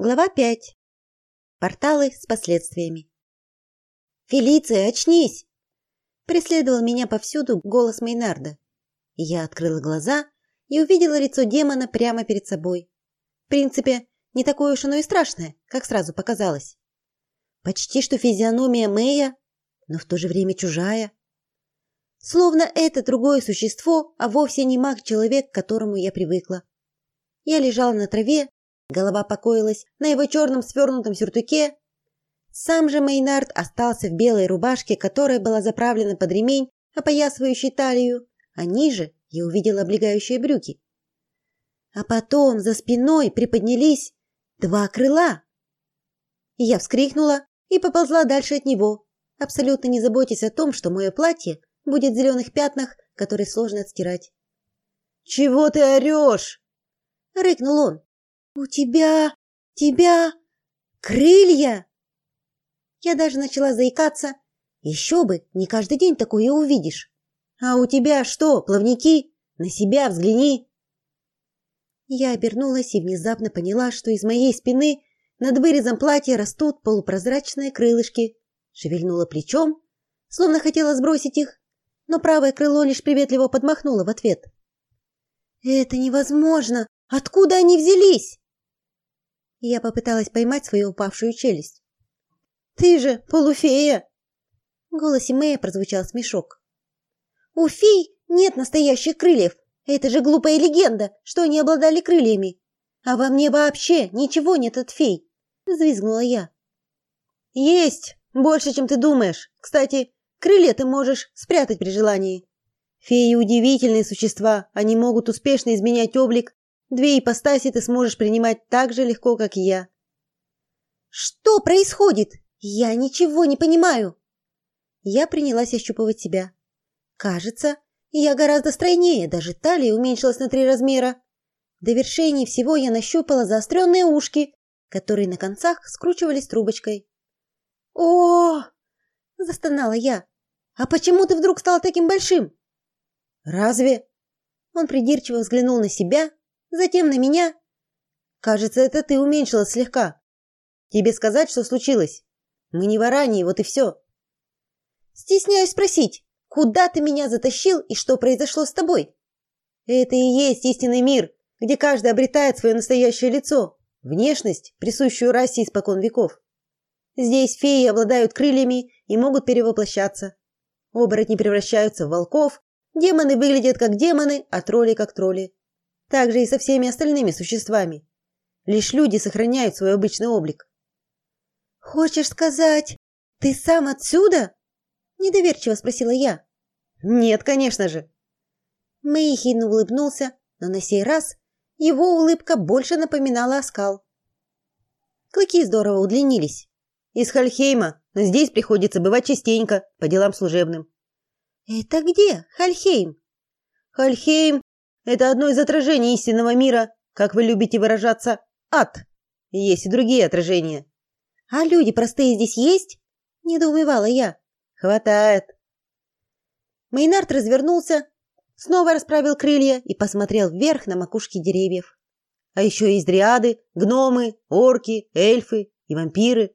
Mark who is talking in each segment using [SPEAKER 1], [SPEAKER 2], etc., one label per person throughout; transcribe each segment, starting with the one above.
[SPEAKER 1] Глава 5. Порталы с последствиями. «Фелиция, очнись!» Преследовал меня повсюду голос Мейнарда. Я открыла глаза и увидела лицо демона прямо перед собой. В принципе, не такое уж оно и страшное, как сразу показалось. Почти что физиономия Мэя, но в то же время чужая. Словно это другое существо, а вовсе не маг-человек, к которому я привыкла. Я лежала на траве, Голова покоилась на его черном свернутом сюртуке. Сам же Мейнард остался в белой рубашке, которая была заправлена под ремень, опоясывающий талию, а ниже я увидела облегающие брюки. А потом за спиной приподнялись два крыла. Я вскрикнула и поползла дальше от него, абсолютно не заботясь о том, что мое платье будет в зеленых пятнах, которые сложно отстирать.
[SPEAKER 2] «Чего ты орешь?»
[SPEAKER 1] — рыкнул он. «У тебя... тебя... крылья!» Я даже начала заикаться. Еще бы, не каждый день такое увидишь. «А у тебя что, плавники? На себя взгляни!» Я обернулась и внезапно поняла, что из моей спины над вырезом платья растут полупрозрачные крылышки. Шевельнула плечом, словно хотела сбросить их, но правое крыло лишь приветливо подмахнуло в ответ. «Это невозможно! Откуда они взялись?» Я попыталась поймать свою упавшую челюсть. «Ты же полуфея!» В голосе Мэя прозвучал смешок. «У фей нет настоящих крыльев. Это же глупая легенда, что они обладали крыльями. А во мне вообще ничего нет от фей!» Взвизгнула я. «Есть! Больше, чем ты думаешь. Кстати, крылья ты можешь спрятать при желании. Феи удивительные существа. Они могут успешно изменять облик Две ипостаси ты сможешь принимать так же легко, как и я. Что происходит? Я ничего не понимаю. Я принялась ощупывать себя. Кажется, я гораздо стройнее, даже талия уменьшилась на три размера. В довершении всего я нащупала заостренные ушки, которые на концах скручивались трубочкой. О! застонала я. А почему ты вдруг стал таким большим? Разве? Он придирчиво взглянул на себя затем на меня. Кажется, это ты уменьшилась слегка. Тебе сказать, что случилось? Мы не варане, вот и все. Стесняюсь спросить, куда ты меня затащил и что произошло с тобой? Это и есть истинный мир, где каждый обретает свое настоящее лицо, внешность, присущую расе испокон веков. Здесь феи обладают крыльями и могут перевоплощаться. Оборотни превращаются в волков, демоны выглядят как демоны, а тролли как тролли. Так же и со всеми остальными существами. Лишь люди сохраняют свой обычный облик. Хочешь сказать, ты сам отсюда? недоверчиво спросила я. Нет, конечно же. Мэй ехидно улыбнулся, но на сей раз его улыбка больше напоминала оскал. Клыки здорово удлинились. Из Хальхейма, но здесь приходится бывать частенько по делам служебным. Это где Хальхейм? Хальхейм это одно из отражений истинного мира, как вы любите выражаться, ад. Есть и другие отражения. А люди простые здесь есть? недоумевала я. Хватает. Мейнард развернулся, снова расправил крылья и посмотрел вверх на макушки деревьев. А еще есть дриады, гномы, орки, эльфы и вампиры.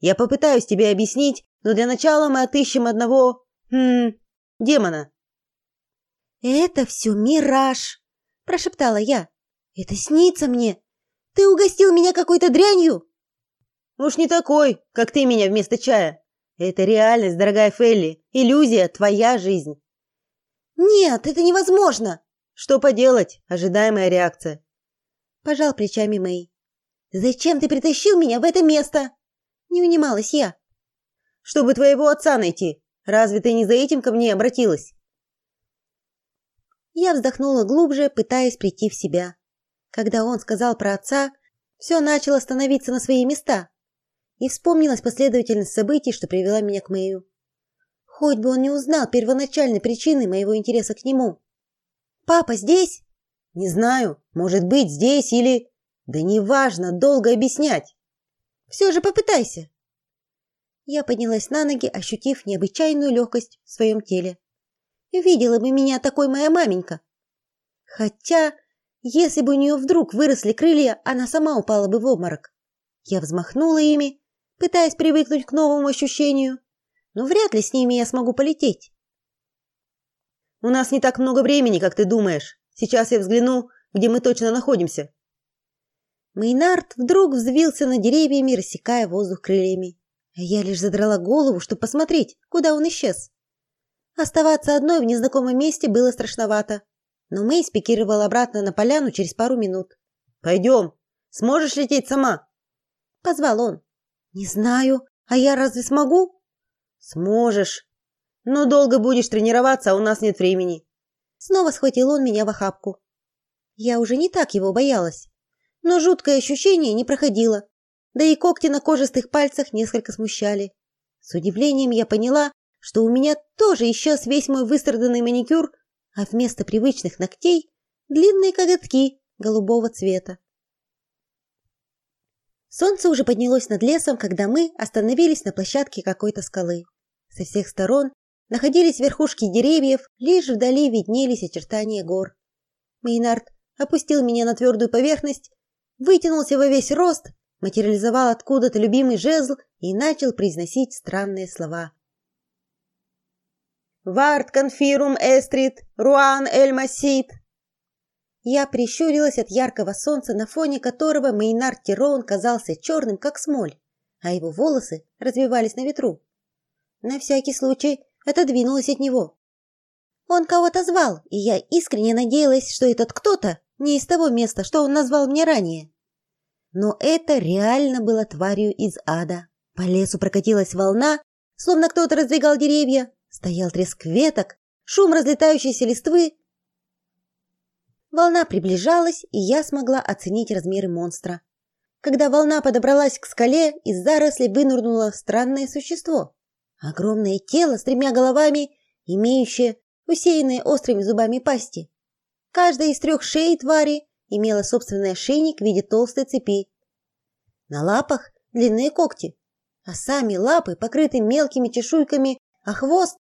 [SPEAKER 1] Я попытаюсь тебе объяснить, но для начала мы отыщем одного, хм, демона. «Это все мираж!» – прошептала я. «Это снится мне! Ты угостил меня какой-то дрянью!» «Уж не такой, как ты меня вместо чая. Это реальность, дорогая Фелли. Иллюзия – твоя жизнь». «Нет, это невозможно!» «Что поделать? Ожидаемая реакция». Пожал плечами Мэй. «Зачем ты притащил меня в это место?» Не унималась я. «Чтобы твоего отца найти. Разве ты не за этим ко мне обратилась?» Я вздохнула глубже, пытаясь прийти в себя. Когда он сказал про отца, все начало становиться на свои места. И вспомнилась последовательность событий, что привела меня к Мэю. Хоть бы он не узнал первоначальной причины моего интереса к нему. Папа здесь? Не знаю, может быть, здесь или да неважно, долго объяснять. Все же попытайся. Я поднялась на ноги, ощутив необычайную легкость в своем теле. Видела бы меня такой моя маменька. Хотя Если бы у нее вдруг выросли крылья, она сама упала бы в обморок. Я взмахнула ими, пытаясь привыкнуть к новому ощущению, но вряд ли с ними я смогу полететь.
[SPEAKER 2] У нас не так много времени, как ты думаешь. Сейчас я взгляну, где мы точно находимся.
[SPEAKER 1] Мейнард вдруг взвился над деревьями, рассекая воздух крыльями. А я лишь задрала голову, чтобы посмотреть, куда он исчез. Оставаться одной в незнакомом месте было страшновато но Мэй спикировал обратно на поляну через пару минут.
[SPEAKER 2] «Пойдем. Сможешь лететь сама?»
[SPEAKER 1] Позвал он. «Не знаю. А я разве смогу?»
[SPEAKER 2] «Сможешь. Но долго будешь тренироваться, а у нас нет времени».
[SPEAKER 1] Снова схватил он меня в охапку. Я уже не так его боялась. Но жуткое ощущение не проходило. Да и когти на кожистых пальцах несколько смущали. С удивлением я поняла, что у меня тоже исчез весь мой выстраданный маникюр а вместо привычных ногтей длинные коготки голубого цвета. Солнце уже поднялось над лесом, когда мы остановились на площадке какой-то скалы. Со всех сторон находились верхушки деревьев, лишь вдали виднелись очертания гор. Мейнард опустил меня на твердую поверхность, вытянулся во весь рост, материализовал откуда-то любимый жезл и начал произносить странные слова.
[SPEAKER 2] Вард конфирум эстрит, руан эль масит.
[SPEAKER 1] Я прищурилась от яркого солнца, на фоне которого Мейнар Тирон казался черным, как смоль, а его волосы развивались на ветру. На всякий случай отодвинулась от него. Он кого-то звал, и я искренне надеялась, что этот кто-то не из того места, что он назвал мне ранее. Но это реально было тварью из ада. По лесу прокатилась волна, словно кто-то раздвигал деревья, Стоял треск веток, шум разлетающейся листвы. Волна приближалась, и я смогла оценить размеры монстра. Когда волна подобралась к скале, из зарослей вынырнуло странное существо. Огромное тело с тремя головами, имеющее усеянные острыми зубами пасти. Каждая из трех шеи твари имела собственный ошейник в виде толстой цепи. На лапах длинные когти, а сами лапы покрыты мелкими чешуйками, а хвост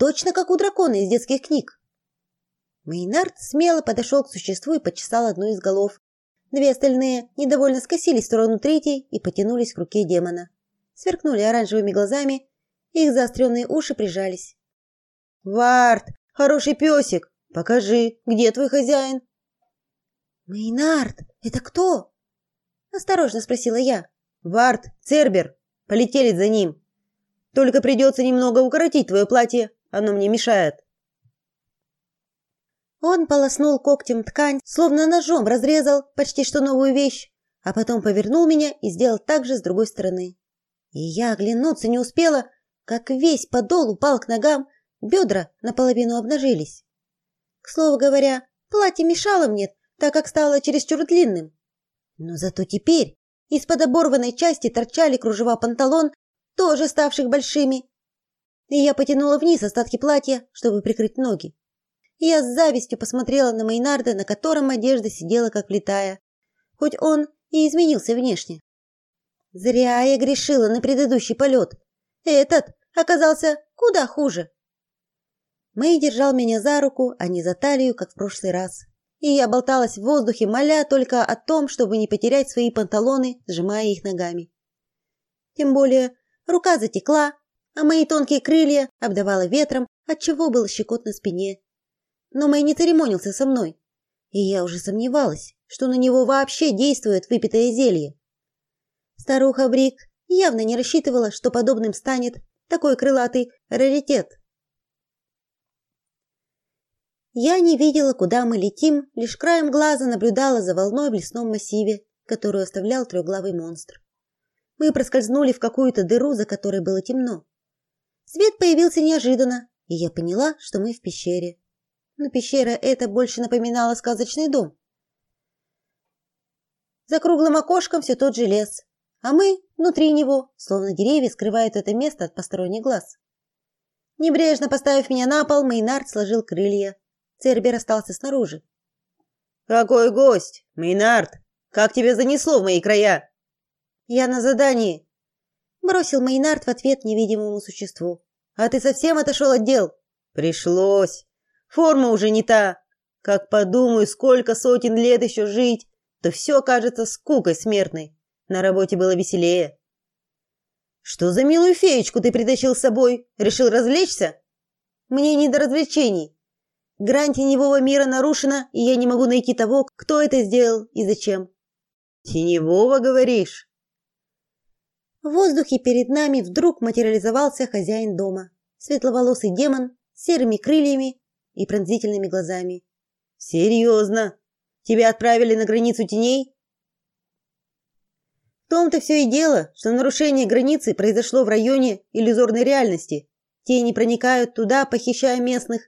[SPEAKER 1] Точно как у дракона из детских книг. Мейнард смело подошел к существу и почесал одну из голов. Две остальные недовольно скосились в сторону третьей и потянулись к руке демона. Сверкнули оранжевыми глазами, их заостренные уши прижались.
[SPEAKER 2] «Вард, хороший песик, покажи, где твой хозяин?»
[SPEAKER 1] «Мейнард, это кто?» Осторожно спросила я.
[SPEAKER 2] «Вард, Цербер, полетели за ним. Только придется немного укоротить твое платье, оно мне мешает.
[SPEAKER 1] Он полоснул когтем ткань, словно ножом разрезал почти что новую вещь, а потом повернул меня и сделал так же с другой стороны. И я оглянуться не успела, как весь подол упал к ногам, бедра наполовину обнажились. К слову говоря, платье мешало мне, так как стало чересчур длинным. Но зато теперь из-под оборванной части торчали кружева панталон, тоже ставших большими, и я потянула вниз остатки платья, чтобы прикрыть ноги. Я с завистью посмотрела на Мейнарда, на котором одежда сидела как влитая, хоть он и изменился внешне. Зря я грешила на предыдущий полет. Этот оказался куда хуже. Мэй держал меня за руку, а не за талию, как в прошлый раз. И я болталась в воздухе, моля только о том, чтобы не потерять свои панталоны, сжимая их ногами. Тем более рука затекла, а мои тонкие крылья обдавало ветром, отчего было щекот на спине. Но Мэй не церемонился со мной, и я уже сомневалась, что на него вообще действует выпитое зелье. Старуха Брик явно не рассчитывала, что подобным станет такой крылатый раритет. Я не видела, куда мы летим, лишь краем глаза наблюдала за волной в лесном массиве, которую оставлял трехглавый монстр. Мы проскользнули в какую-то дыру, за которой было темно. Свет появился неожиданно, и я поняла, что мы в пещере. Но пещера эта больше напоминала сказочный дом. За круглым окошком все тот же лес, а мы внутри него, словно деревья скрывают это место от посторонних глаз. Небрежно поставив меня на пол, Мейнард сложил крылья. Цербер остался снаружи.
[SPEAKER 2] «Какой гость! Мейнард! Как тебя занесло в мои края?»
[SPEAKER 1] «Я на задании бросил Мейнард в ответ невидимому существу. А ты совсем отошел от дел?
[SPEAKER 2] Пришлось. Форма уже не та. Как подумаю, сколько сотен лет еще жить, то все кажется скукой смертной. На работе было веселее. Что за милую феечку ты притащил с собой? Решил развлечься? Мне не до развлечений. Грань теневого мира нарушена, и я не могу найти того, кто это сделал и зачем. Теневого, говоришь?
[SPEAKER 1] В воздухе перед нами вдруг материализовался хозяин дома. Светловолосый демон с серыми крыльями и пронзительными глазами.
[SPEAKER 2] Серьезно? Тебя отправили на границу теней?
[SPEAKER 1] В том-то все и дело, что нарушение границы произошло в районе иллюзорной реальности. Тени проникают туда, похищая местных.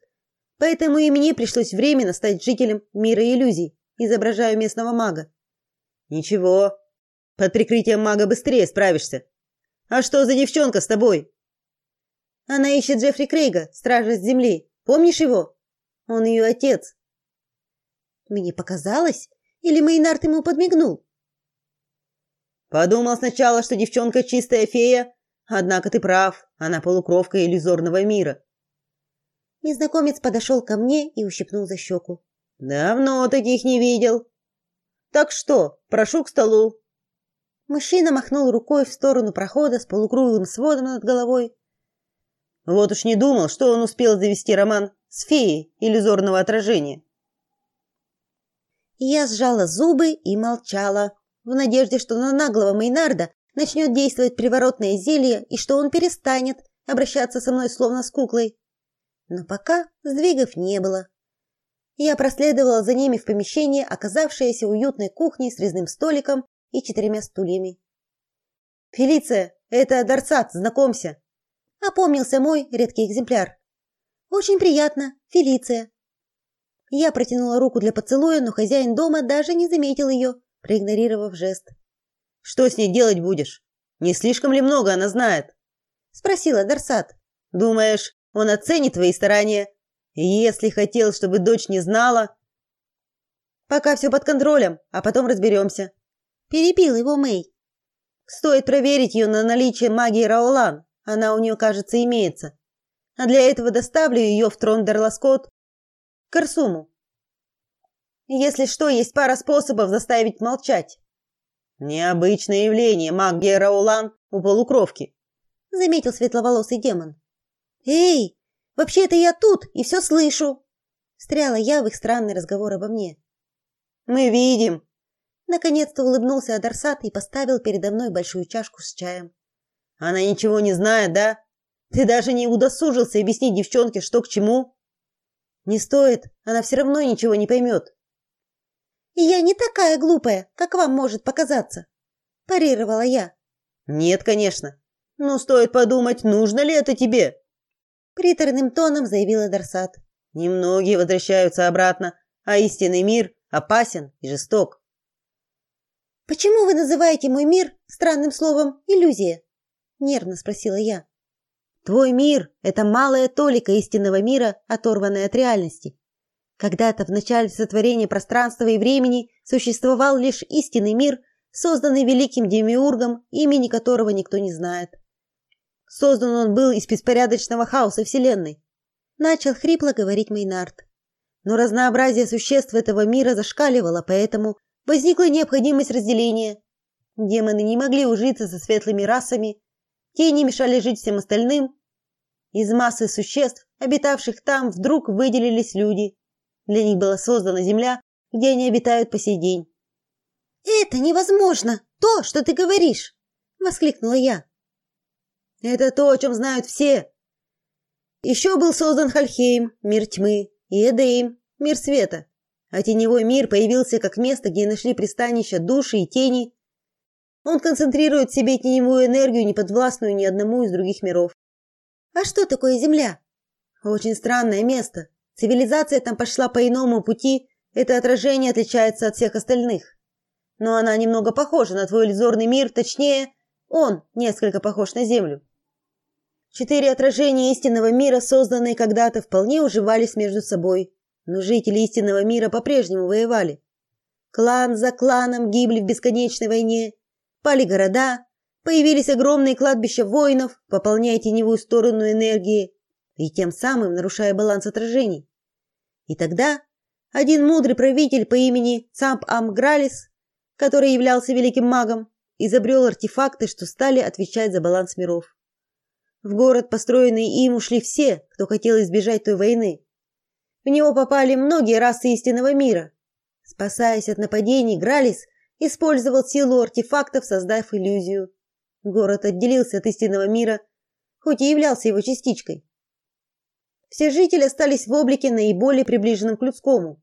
[SPEAKER 1] Поэтому и мне пришлось временно стать жителем мира иллюзий, изображая местного мага.
[SPEAKER 2] Ничего, под прикрытием мага быстрее справишься. А что за девчонка с тобой?
[SPEAKER 1] Она ищет Джеффри Крейга, стража с земли. Помнишь его? Он ее отец. Мне показалось, или Мейнард ему подмигнул?
[SPEAKER 2] Подумал сначала, что девчонка чистая фея, однако ты прав, она полукровка иллюзорного мира.
[SPEAKER 1] Незнакомец подошел ко мне и ущипнул за щеку.
[SPEAKER 2] Давно таких не видел. Так что, прошу к столу.
[SPEAKER 1] Мужчина махнул рукой в сторону прохода с полукруглым сводом над головой.
[SPEAKER 2] Вот уж не думал, что он успел завести роман с феей иллюзорного отражения.
[SPEAKER 1] Я сжала зубы и молчала, в надежде, что на наглого Мейнарда начнет действовать приворотное зелье и что он перестанет обращаться со мной словно с куклой. Но пока сдвигов не было. Я проследовала за ними в помещение, оказавшееся уютной кухней с резным столиком и четырьмя стульями.
[SPEAKER 2] «Фелиция, это Дарсат, знакомься!»
[SPEAKER 1] Опомнился мой редкий экземпляр. «Очень приятно, Фелиция!» Я протянула руку для поцелуя, но хозяин дома даже не заметил ее, проигнорировав жест.
[SPEAKER 2] «Что с ней делать будешь? Не слишком ли много она знает?»
[SPEAKER 1] Спросила Дарсат.
[SPEAKER 2] «Думаешь, он оценит твои старания? Если хотел, чтобы дочь не знала...» «Пока все под контролем, а потом разберемся.
[SPEAKER 1] Перебил его Мэй.
[SPEAKER 2] Стоит проверить ее на наличие магии Раолан. Она у нее, кажется, имеется. А для этого доставлю ее в трон Дарласкот к Арсуму. Если что, есть пара способов заставить молчать. Необычное явление магия Раулан у полукровки,
[SPEAKER 1] заметил светловолосый демон. Эй, вообще-то я тут и все слышу. Встряла я в их странный разговор обо мне.
[SPEAKER 2] Мы видим,
[SPEAKER 1] Наконец-то улыбнулся Адарсат и поставил передо мной большую чашку с чаем.
[SPEAKER 2] Она ничего не знает, да? Ты даже не удосужился объяснить девчонке, что к чему?
[SPEAKER 1] Не стоит, она все равно ничего не поймет. И я не такая глупая, как вам может показаться, парировала я.
[SPEAKER 2] Нет, конечно. Но стоит подумать, нужно ли это тебе?
[SPEAKER 1] приторным тоном заявила Дарсат.
[SPEAKER 2] Немногие возвращаются обратно, а истинный мир опасен и жесток.
[SPEAKER 1] Почему вы называете мой мир странным словом иллюзия? нервно спросила я.
[SPEAKER 2] Твой мир это малая толика истинного мира, оторванная от реальности. Когда-то в начале сотворения пространства и времени существовал лишь истинный мир, созданный великим демиургом, имени которого никто не знает. Создан он был из беспорядочного хаоса вселенной. Начал хрипло говорить Мейнард. Но разнообразие существ этого мира зашкаливало, поэтому возникла необходимость разделения. Демоны не могли ужиться со светлыми расами, те не мешали жить всем остальным. Из массы существ, обитавших там, вдруг выделились люди. Для них была создана земля, где они обитают по сей день.
[SPEAKER 1] «Это невозможно! То, что ты говоришь!» — воскликнула я.
[SPEAKER 2] «Это то, о чем знают все. Еще был создан Хальхейм, мир тьмы, и Эдейм, мир света а теневой мир появился как место, где нашли пристанище души и тени. Он концентрирует в себе теневую энергию, не подвластную ни одному из других миров.
[SPEAKER 1] А что такое Земля?
[SPEAKER 2] Очень странное место. Цивилизация там пошла по иному пути, это отражение отличается от всех остальных. Но она немного похожа на твой иллюзорный мир, точнее, он несколько похож на Землю. Четыре отражения истинного мира, созданные когда-то, вполне уживались между собой но жители истинного мира по-прежнему воевали. Клан за кланом гибли в бесконечной войне, пали города, появились огромные кладбища воинов, пополняя теневую сторону энергии и тем самым нарушая баланс отражений. И тогда Один мудрый правитель по имени Цамп Амгралис, который являлся великим магом, изобрел артефакты, что стали отвечать за баланс миров. В город, построенный им, ушли все, кто хотел избежать той войны. В него попали многие расы истинного мира. Спасаясь от нападений, Гралис использовал силу артефактов, создав иллюзию. Город отделился от истинного мира, хоть и являлся его частичкой. Все жители остались в облике наиболее приближенном к людскому.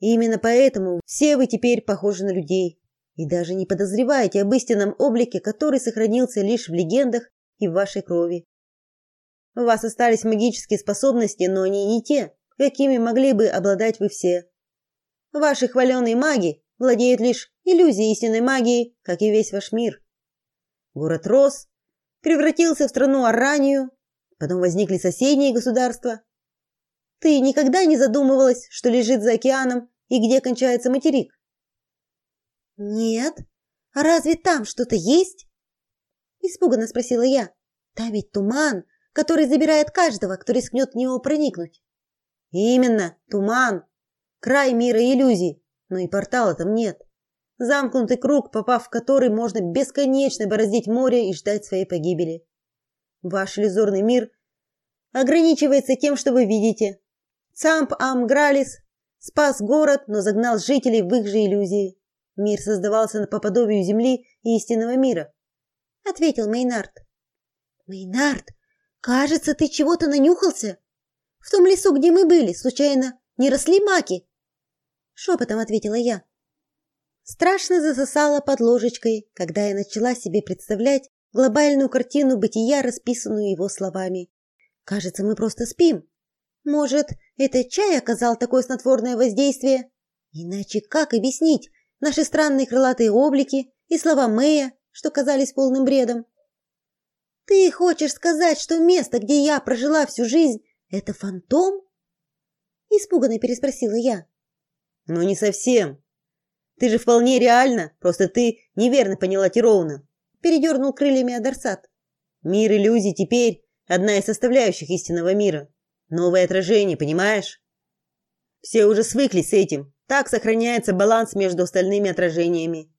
[SPEAKER 2] И именно поэтому все вы теперь похожи на людей и даже не подозреваете об истинном облике, который сохранился лишь в легендах и в вашей крови. У вас остались магические способности, но они не те, какими могли бы обладать вы все. Ваши хваленые маги владеют лишь иллюзией истинной магии, как и весь ваш мир. Город рос, превратился в страну Аранию, потом возникли соседние государства. Ты никогда не задумывалась, что лежит за океаном и где кончается материк?
[SPEAKER 1] Нет. А разве там что-то есть? Испуганно спросила я. Там ведь туман, который забирает каждого, кто рискнет в него проникнуть.
[SPEAKER 2] Именно, туман. Край мира иллюзий, но и портала там нет. Замкнутый круг, попав в который можно бесконечно бороздить море и ждать своей погибели. Ваш иллюзорный мир ограничивается тем, что вы видите. Цамп Амгралис спас город, но загнал жителей в их же иллюзии. Мир создавался по подобию земли и истинного мира, ответил Мейнард.
[SPEAKER 1] Мейнард, кажется, ты чего-то нанюхался? В том лесу, где мы были, случайно не росли маки? Шепотом ответила я. Страшно засосала под ложечкой, когда я начала себе представлять глобальную картину бытия, расписанную его словами. Кажется, мы просто спим. Может, это чай оказал такое снотворное воздействие? Иначе как объяснить наши странные крылатые облики и слова Мэя, что казались полным бредом? Ты хочешь сказать, что место, где я прожила всю жизнь, это фантом? Испуганно переспросила я.
[SPEAKER 2] Ну не совсем. Ты же вполне реально, просто ты неверно поняла Тироуна. Передернул крыльями Адарсат. Мир иллюзий теперь одна из составляющих истинного мира. Новое отражение, понимаешь? Все уже свыклись с этим. Так сохраняется баланс между остальными отражениями.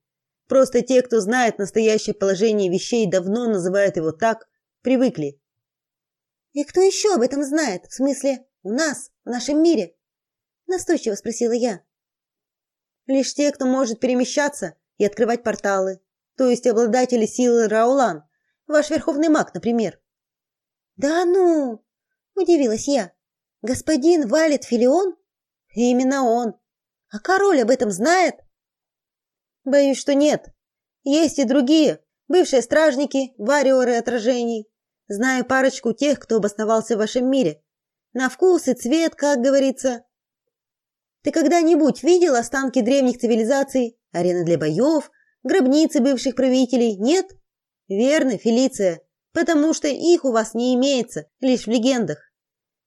[SPEAKER 2] Просто те, кто знает настоящее положение вещей, давно называют его так, привыкли.
[SPEAKER 1] И кто еще об этом знает? В смысле, у нас, в нашем мире? Настойчиво спросила я.
[SPEAKER 2] Лишь те, кто может перемещаться и открывать порталы, то есть обладатели силы Раулан, ваш верховный маг, например.
[SPEAKER 1] Да ну, удивилась я. Господин Валет Филион?
[SPEAKER 2] Именно он.
[SPEAKER 1] А король об этом знает?
[SPEAKER 2] Боюсь, что нет. Есть и другие, бывшие стражники, вариоры отражений. Знаю парочку тех, кто обосновался в вашем мире. На вкус и цвет, как говорится. Ты когда-нибудь видел останки древних цивилизаций, арены для боев, гробницы бывших правителей? Нет? Верно, Фелиция, потому что их у вас не имеется, лишь в легендах.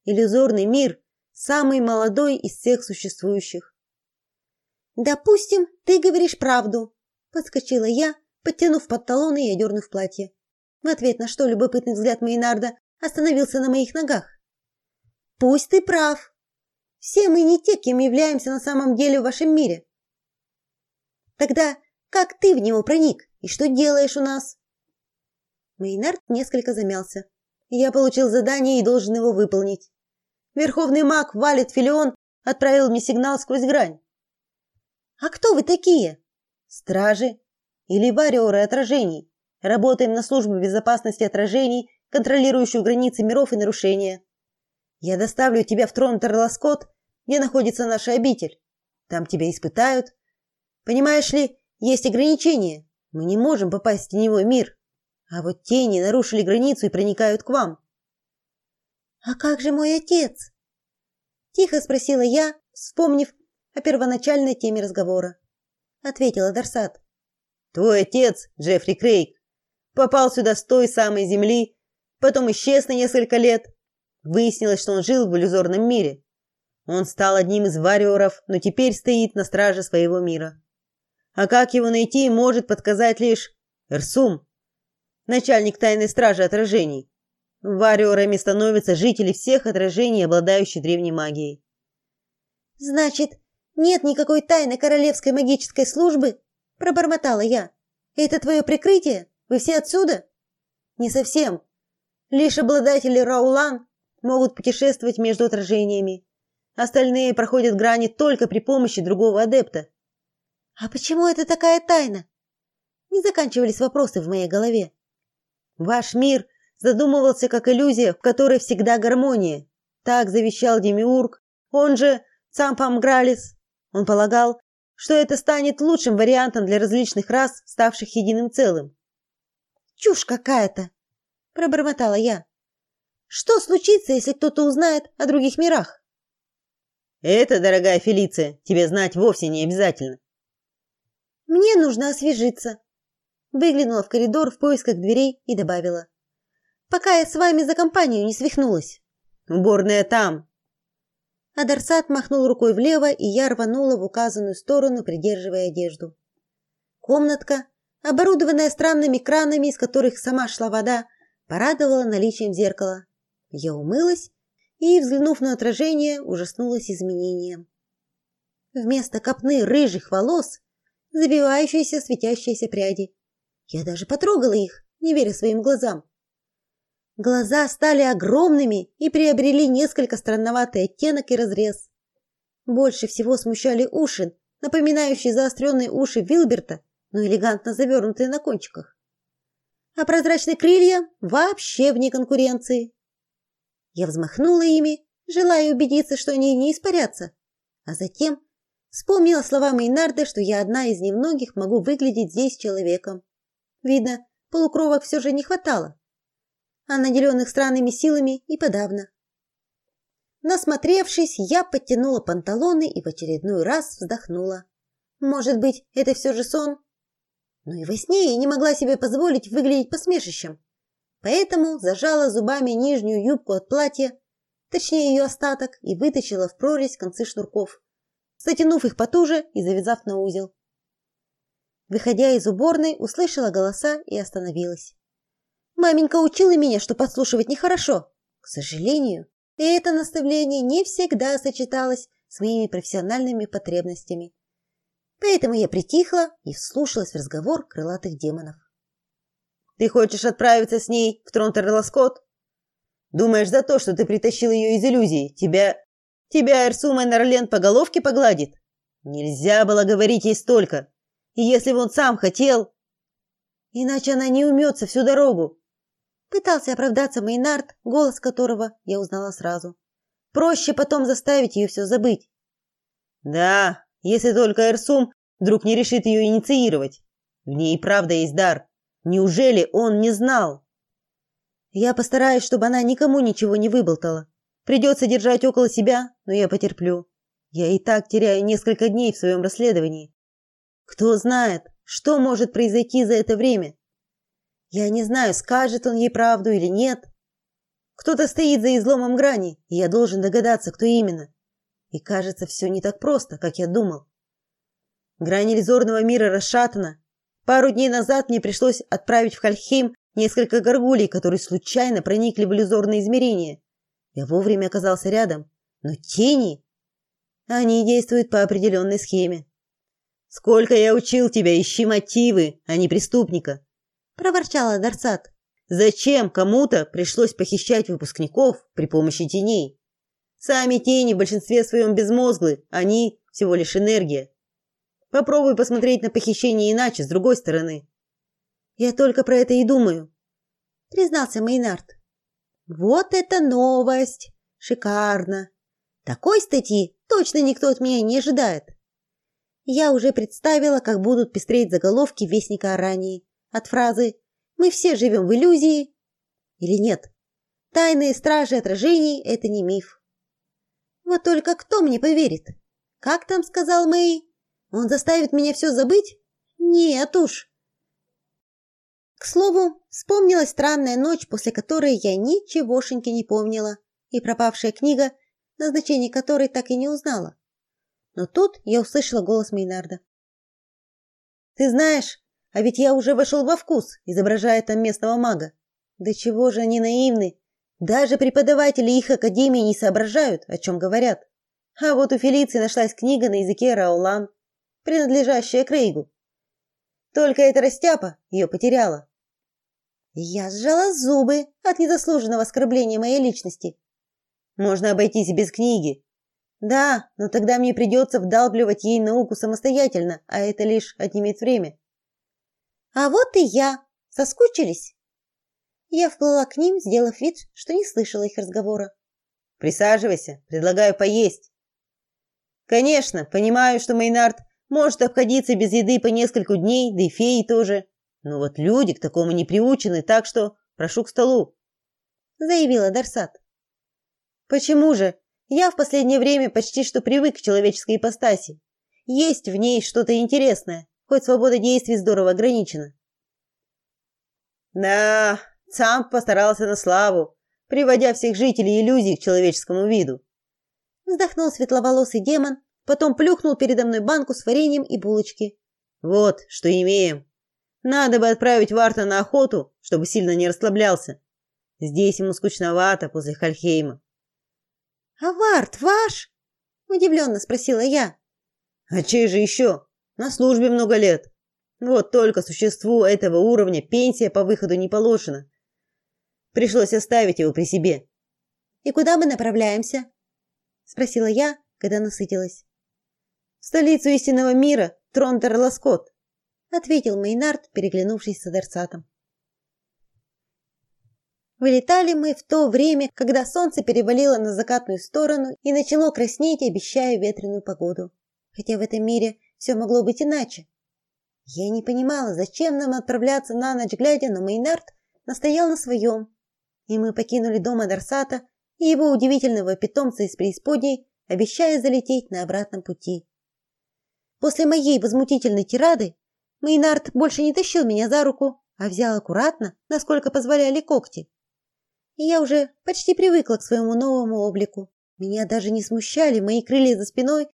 [SPEAKER 2] Иллюзорный мир самый молодой из всех существующих.
[SPEAKER 1] Допустим, ты говоришь правду, подскочила я, подтянув панталоны и одернув платье. В ответ на что любопытный взгляд Мейнарда остановился на моих ногах. Пусть ты прав, все мы не те, кем являемся на самом деле в вашем мире. Тогда как ты в него проник и что делаешь у нас? Мейнард несколько замялся. Я получил задание и должен его выполнить. Верховный маг Валет Филион отправил мне сигнал сквозь грань. А кто вы такие? Стражи или вариоры отражений. Работаем на службу безопасности отражений, контролирующую границы миров и нарушения. Я доставлю тебя в трон Терласкот, где находится наша обитель. Там тебя испытают. Понимаешь ли, есть ограничения. Мы не можем попасть в теневой мир. А вот тени нарушили границу и проникают к вам. А как же мой отец? Тихо спросила я, вспомнив о первоначальной теме разговора. Ответила Дарсат. Твой отец, Джеффри Крейг, попал сюда с той самой земли, потом исчез на несколько лет, Выяснилось, что он жил в иллюзорном мире. Он стал одним из вариоров, но теперь стоит на страже своего мира. А как его найти, может подсказать лишь Эрсум, начальник тайной стражи отражений. Вариорами становятся жители всех отражений, обладающие древней магией. Значит, Нет никакой тайны королевской магической службы, пробормотала я. Это твое прикрытие? Вы все отсюда?
[SPEAKER 2] Не совсем. Лишь обладатели Раулан могут путешествовать между отражениями. Остальные проходят грани только при помощи другого адепта.
[SPEAKER 1] А почему это такая тайна? Не заканчивались вопросы в моей голове.
[SPEAKER 2] Ваш мир задумывался как иллюзия, в которой всегда гармония. Так завещал Демиург, он же Цампам Гралис. Он полагал, что это станет лучшим вариантом для различных рас, ставших единым целым.
[SPEAKER 1] Чушь какая-то, пробормотала я. Что случится, если кто-то узнает о других мирах?
[SPEAKER 2] Это, дорогая Фелиция, тебе знать вовсе не обязательно.
[SPEAKER 1] Мне нужно освежиться. Выглянула в коридор в поисках дверей и добавила: "Пока я с вами за компанию не свихнулась".
[SPEAKER 2] Уборная там.
[SPEAKER 1] Адарсат махнул рукой влево, и я рванула в указанную сторону, придерживая одежду. Комнатка, оборудованная странными кранами, из которых сама шла вода, порадовала наличием зеркала. Я умылась и, взглянув на отражение, ужаснулась изменением. Вместо копны рыжих волос забивающиеся светящиеся пряди. Я даже потрогала их, не веря своим глазам. Глаза стали огромными и приобрели несколько странноватый оттенок и разрез. Больше всего смущали уши, напоминающие заостренные уши Вилберта, но элегантно завернутые на кончиках. А прозрачные крылья вообще вне конкуренции. Я взмахнула ими, желая убедиться, что они не испарятся, а затем вспомнила слова Мейнарда, что я одна из немногих могу выглядеть здесь человеком. Видно, полукровок все же не хватало а наделенных странными силами и подавно. Насмотревшись, я подтянула панталоны и в очередной раз вздохнула. Может быть, это все же сон? Но и во сне я не могла себе позволить выглядеть посмешищем. Поэтому зажала зубами нижнюю юбку от платья, точнее ее остаток, и вытащила в прорезь концы шнурков, затянув их потуже и завязав на узел. Выходя из уборной, услышала голоса и остановилась. Маменька учила меня, что подслушивать нехорошо. К сожалению, это наставление не всегда сочеталось с моими профессиональными потребностями. Поэтому я притихла и вслушалась в разговор крылатых демонов.
[SPEAKER 2] Ты хочешь отправиться с ней в Тронтерлоскот? Думаешь, за то, что ты притащил ее из иллюзии, тебя тебя Эрсума Нарлен по головке погладит? Нельзя было говорить ей столько. И если бы он сам хотел, иначе она не умется всю дорогу.
[SPEAKER 1] Пытался оправдаться Мейнард, голос которого я узнала сразу. Проще потом заставить ее все забыть.
[SPEAKER 2] Да, если только Эрсум вдруг не решит ее инициировать. В ней и правда есть дар. Неужели он не знал? Я постараюсь, чтобы она никому ничего не выболтала. Придется держать около себя, но я потерплю. Я и так теряю несколько дней в своем расследовании. Кто знает, что может произойти за это время? Я не знаю, скажет он ей правду или нет. Кто-то стоит за изломом грани, и я должен догадаться, кто именно. И кажется, все не так просто, как я думал. Грань иллюзорного мира расшатана. Пару дней назад мне пришлось отправить в Хальхейм несколько горгулей, которые случайно проникли в иллюзорные измерения. Я вовремя оказался рядом, но тени они действуют по определенной схеме. Сколько я учил тебя, ищи мотивы, а не преступника
[SPEAKER 1] проворчала Дарцат.
[SPEAKER 2] Зачем кому-то пришлось похищать выпускников при помощи теней? Сами тени в большинстве своем безмозглы, они всего лишь энергия. Попробуй посмотреть на похищение иначе, с другой стороны.
[SPEAKER 1] Я только про это и думаю, признался Мейнард. Вот это новость! Шикарно! Такой статьи точно никто от меня не ожидает. Я уже представила, как будут пестреть заголовки Вестника Арании от фразы «Мы все живем в иллюзии» или нет. Тайные стражи отражений – это не миф. Вот только кто мне поверит? Как там сказал Мэй? Он заставит меня все забыть? Нет уж. К слову, вспомнилась странная ночь, после которой я ничегошеньки не помнила, и пропавшая книга, назначение которой так и не узнала. Но тут я услышала голос Мейнарда. «Ты знаешь, а ведь я уже вошел во вкус, изображая там местного мага. Да чего же они наивны? Даже преподаватели их академии не соображают, о чем говорят.
[SPEAKER 2] А вот у Фелиции нашлась книга на языке раулан, принадлежащая Крейгу. Только эта растяпа ее потеряла. Я сжала зубы от незаслуженного оскорбления моей личности. Можно обойтись без книги. Да, но тогда мне придется вдалбливать ей науку самостоятельно, а это лишь отнимет время.
[SPEAKER 1] А вот и я. Соскучились? Я вплыла к ним, сделав вид, что не слышала их разговора.
[SPEAKER 2] Присаживайся, предлагаю поесть. Конечно, понимаю, что Мейнард может обходиться без еды по несколько дней, да и феи тоже. Но вот люди к такому не приучены, так что прошу к столу, заявила Дарсат. Почему же? Я в последнее время почти что привык к человеческой ипостаси. Есть в ней что-то интересное, хоть свобода действий здорово ограничена. Да, сам постарался на славу, приводя всех жителей иллюзий к человеческому виду.
[SPEAKER 1] Вздохнул светловолосый демон, потом плюхнул передо мной банку с вареньем и булочки.
[SPEAKER 2] Вот, что имеем. Надо бы отправить Варта на охоту, чтобы сильно не расслаблялся. Здесь ему скучновато после Хальхейма.
[SPEAKER 1] А Варт ваш? удивленно спросила я.
[SPEAKER 2] А чей же еще? На службе много лет. Вот только существу этого уровня пенсия по выходу не положена. Пришлось оставить его при себе.
[SPEAKER 1] И куда мы направляемся? спросила я, когда насытилась.
[SPEAKER 2] В столицу истинного мира, Тронтер-Ласкот,
[SPEAKER 1] ответил Мейнард, переглянувшись с Адерсатом. Вылетали мы в то время, когда солнце перевалило на закатную сторону и начало краснеть, обещая ветреную погоду. Хотя в этом мире все могло быть иначе. Я не понимала, зачем нам отправляться на ночь глядя, но Мейнард настоял на своем. И мы покинули дом Адарсата и его удивительного питомца из преисподней, обещая залететь на обратном пути. После моей возмутительной тирады Мейнард больше не тащил меня за руку, а взял аккуратно, насколько позволяли когти и я уже почти привыкла к своему новому облику. Меня даже не смущали мои крылья за спиной,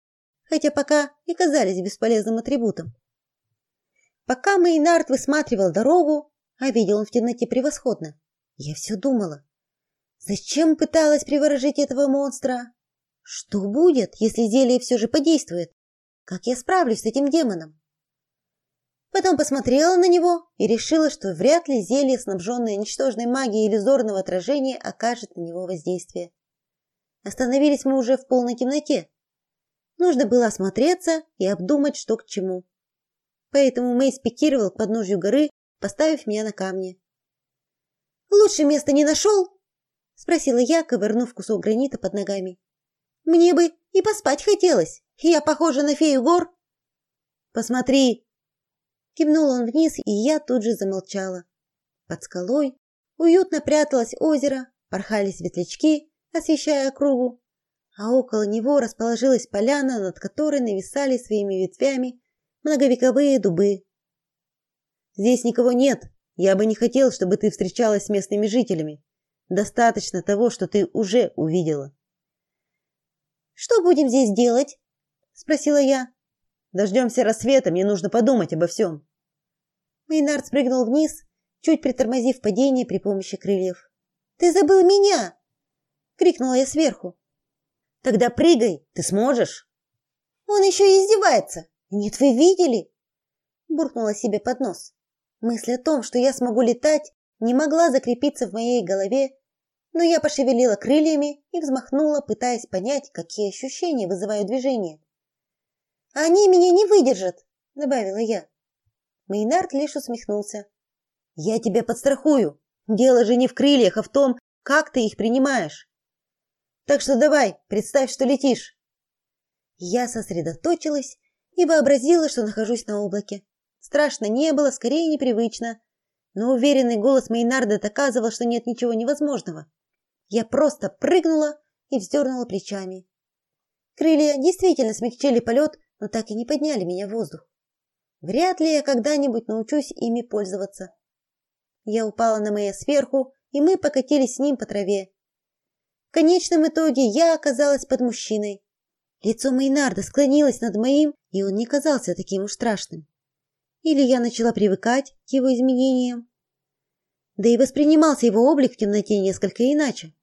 [SPEAKER 1] хотя пока и казались бесполезным атрибутом. Пока Мейнард высматривал дорогу, а видел он в темноте превосходно, я все думала, зачем пыталась приворожить этого монстра? Что будет, если зелье все же подействует? Как я справлюсь с этим демоном? Потом посмотрела на него и решила, что вряд ли зелье, снабженное ничтожной магией иллюзорного отражения, окажет на него воздействие. Остановились мы уже в полной темноте. Нужно было осмотреться и обдумать, что к чему. Поэтому Мэй спикировал к подножью горы, поставив меня на камни. «Лучше места не нашел?» – спросила я, ковырнув кусок гранита под ногами. «Мне бы и поспать хотелось. Я похожа на фею гор».
[SPEAKER 2] «Посмотри!»
[SPEAKER 1] Кивнул он вниз, и я тут же замолчала. Под скалой уютно пряталось озеро, порхали светлячки, освещая округу, а около него расположилась поляна, над которой нависали своими ветвями многовековые дубы.
[SPEAKER 2] Здесь никого нет. Я бы не хотел, чтобы ты встречалась с местными жителями. Достаточно того, что ты уже увидела.
[SPEAKER 1] Что будем здесь делать? спросила я.
[SPEAKER 2] Дождемся рассвета, мне нужно подумать обо всем.
[SPEAKER 1] Мейнард спрыгнул вниз, чуть притормозив падение при помощи крыльев. Ты забыл меня, крикнула я сверху.
[SPEAKER 2] Тогда прыгай, ты сможешь.
[SPEAKER 1] Он еще издевается. Нет, вы видели? буркнула себе под нос. Мысль о том, что я смогу летать, не могла закрепиться в моей голове, но я пошевелила крыльями и взмахнула, пытаясь понять, какие ощущения вызывают движение. Они меня не выдержат, добавила я. Мейнард лишь усмехнулся.
[SPEAKER 2] Я тебя подстрахую. Дело же не в крыльях, а в том, как ты их принимаешь. Так что давай, представь, что летишь.
[SPEAKER 1] Я сосредоточилась и вообразила, что нахожусь на облаке. Страшно не было, скорее непривычно, но уверенный голос Мейнарда доказывал, что нет ничего невозможного. Я просто прыгнула и вздернула плечами. Крылья действительно смягчили полет, но так и не подняли меня в воздух. Вряд ли я когда-нибудь научусь ими пользоваться. Я упала на Мэя сверху, и мы покатились с ним по траве. В конечном итоге я оказалась под мужчиной. Лицо Мейнарда склонилось над моим, и он не казался таким уж страшным. Или я начала привыкать к его изменениям. Да и воспринимался его облик в темноте несколько иначе.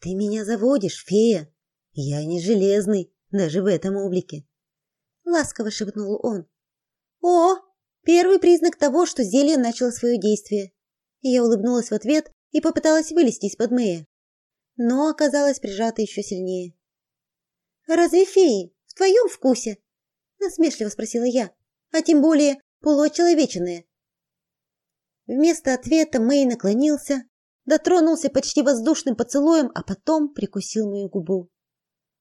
[SPEAKER 2] Ты меня заводишь, фея. Я не железный, даже в этом облике.
[SPEAKER 1] Ласково шепнул он. О, первый признак того, что зелье начало свое действие. Я улыбнулась в ответ и попыталась вылезти из-под Мэя, но оказалась прижата еще сильнее. Разве феи в твоем вкусе? насмешливо спросила я. А тем более полуочеловеченные. Вместо ответа Мэй наклонился, дотронулся почти воздушным поцелуем, а потом прикусил мою губу.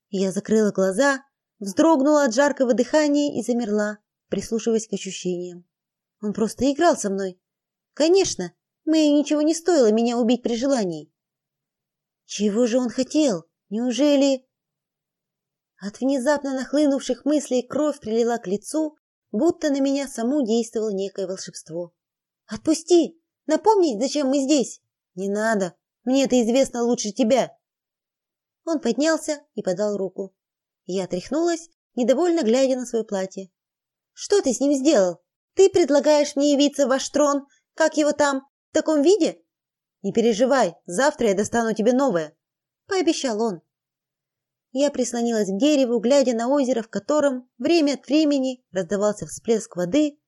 [SPEAKER 1] Я закрыла глаза, вздрогнула от жаркого дыхания и замерла, прислушиваясь к ощущениям. Он просто играл со мной. Конечно, Мэю ничего не стоило меня убить при желании. Чего же он хотел? Неужели От внезапно нахлынувших мыслей кровь прилила к лицу, будто на меня саму действовало некое волшебство. Отпусти. Напомнить, зачем мы здесь? Не надо. Мне это известно лучше тебя. Он поднялся и подал руку. Я тряхнулась, недовольно глядя на свое платье. Что ты с ним сделал? Ты предлагаешь мне явиться в ваш трон, как его там, в таком виде? Не переживай, завтра я достану тебе новое, пообещал он. Я прислонилась к дереву, глядя на озеро, в котором время от времени раздавался всплеск воды.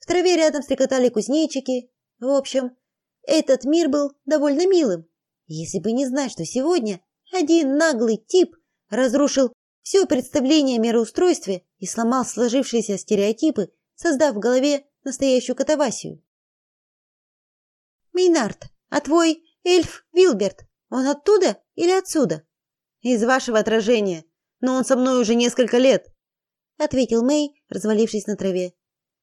[SPEAKER 1] В траве рядом стрекотали кузнечики. В общем, этот мир был довольно милым. Если бы не знать, что сегодня один наглый тип разрушил все представление о мироустройстве и сломал сложившиеся стереотипы, создав в голове настоящую катавасию. Мейнард, а твой эльф Вилберт, он оттуда или отсюда?
[SPEAKER 2] Из вашего отражения, но он со мной уже несколько лет, ответил Мэй, развалившись на траве.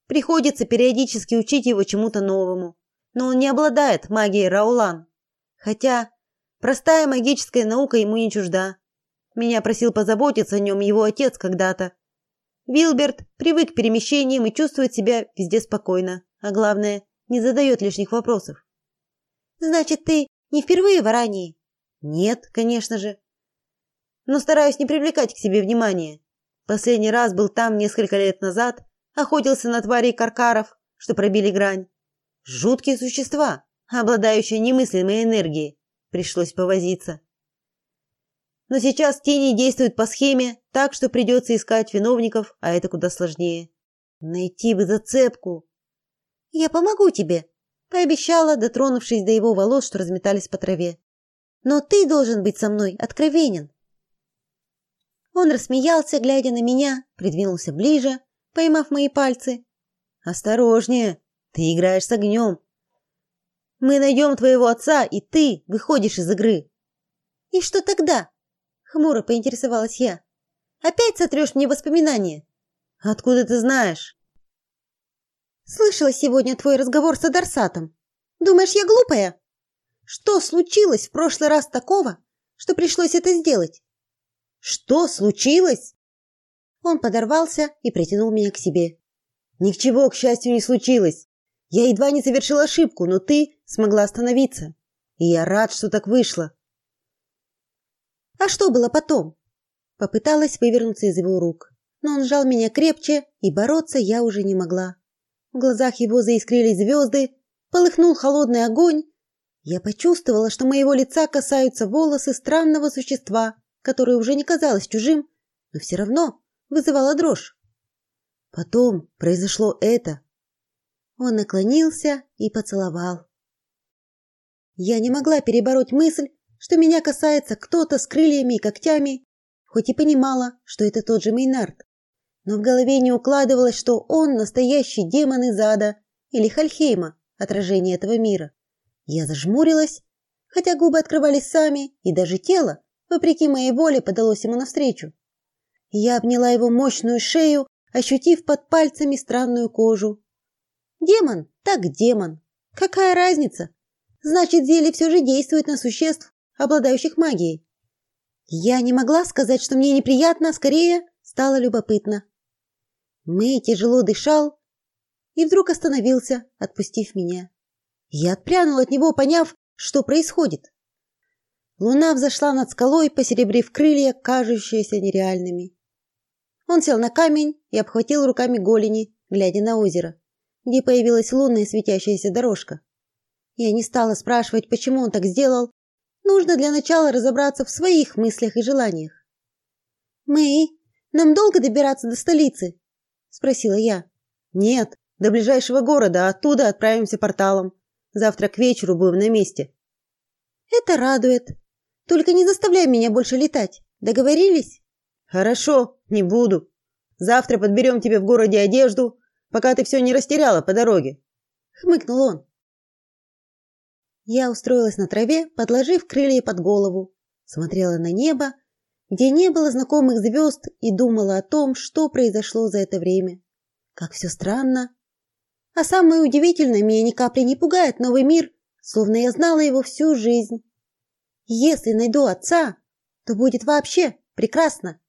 [SPEAKER 2] Приходится периодически учить его чему-то новому но он не обладает магией Раулан. Хотя простая магическая наука ему не чужда. Меня просил позаботиться о нем его отец когда-то. Вилберт привык к перемещениям и чувствует себя везде спокойно, а главное, не задает лишних вопросов.
[SPEAKER 1] Значит, ты не впервые в Арании?
[SPEAKER 2] Нет, конечно же. Но стараюсь не привлекать к себе внимания. Последний раз был там несколько лет назад, охотился на тварей каркаров, что пробили грань. Жуткие существа, обладающие немыслимой энергией. Пришлось повозиться. Но сейчас тени действуют по схеме, так что придется искать виновников, а это куда сложнее. Найти бы зацепку.
[SPEAKER 1] Я помогу тебе, пообещала, дотронувшись до его волос, что разметались по траве. Но ты должен быть со мной откровенен. Он рассмеялся, глядя на меня, придвинулся ближе, поймав мои пальцы.
[SPEAKER 2] Осторожнее, ты играешь с огнем. Мы найдем твоего отца, и ты выходишь из игры.
[SPEAKER 1] И что тогда? Хмуро поинтересовалась я. Опять сотрешь мне воспоминания?
[SPEAKER 2] Откуда ты знаешь?
[SPEAKER 1] Слышала сегодня твой разговор с Адарсатом. Думаешь, я глупая? Что случилось в прошлый раз такого, что пришлось это сделать?
[SPEAKER 2] Что случилось?
[SPEAKER 1] Он подорвался и притянул меня к себе.
[SPEAKER 2] Ничего, к счастью, не случилось. Я едва не совершил ошибку, но ты смогла остановиться. И я рад, что так вышло.
[SPEAKER 1] А что было потом? Попыталась вывернуться из его рук, но он сжал меня крепче, и бороться я уже не могла. В глазах его заискрились звезды, полыхнул холодный огонь. Я почувствовала, что моего лица касаются волосы странного существа, которое уже не казалось чужим, но все равно вызывало дрожь.
[SPEAKER 2] Потом произошло это.
[SPEAKER 1] Он наклонился и поцеловал. Я не могла перебороть мысль, что меня касается кто-то с крыльями и когтями, хоть и понимала, что это тот же Мейнард. Но в голове не укладывалось, что он настоящий демон из ада или Хальхейма, отражение этого мира. Я зажмурилась, хотя губы открывались сами, и даже тело, вопреки моей воле, подалось ему навстречу. Я обняла его мощную шею, ощутив под пальцами странную кожу, Демон, так демон. Какая разница? Значит, зелье все же действует на существ, обладающих магией. Я не могла сказать, что мне неприятно, а скорее стало любопытно. Мэй тяжело дышал и вдруг остановился, отпустив меня. Я отпрянула от него, поняв, что происходит. Луна взошла над скалой, посеребрив крылья, кажущиеся нереальными. Он сел на камень и обхватил руками голени, глядя на озеро где появилась лунная светящаяся дорожка. Я не стала спрашивать, почему он так сделал. Нужно для начала разобраться в своих мыслях и желаниях. Мэй, Нам долго добираться до столицы? спросила я.
[SPEAKER 2] Нет, до ближайшего города, а оттуда отправимся порталом. Завтра к вечеру будем на месте.
[SPEAKER 1] Это радует. Только не заставляй меня больше летать. Договорились?
[SPEAKER 2] Хорошо, не буду. Завтра подберем тебе в городе одежду, пока ты все не растеряла по дороге,
[SPEAKER 1] хмыкнул он. Я устроилась на траве, подложив крылья под голову, смотрела на небо, где не было знакомых звезд, и думала о том, что произошло за это время. Как все странно. А самое удивительное, меня ни капли не пугает новый мир, словно я знала его всю жизнь. Если найду отца, то будет вообще прекрасно.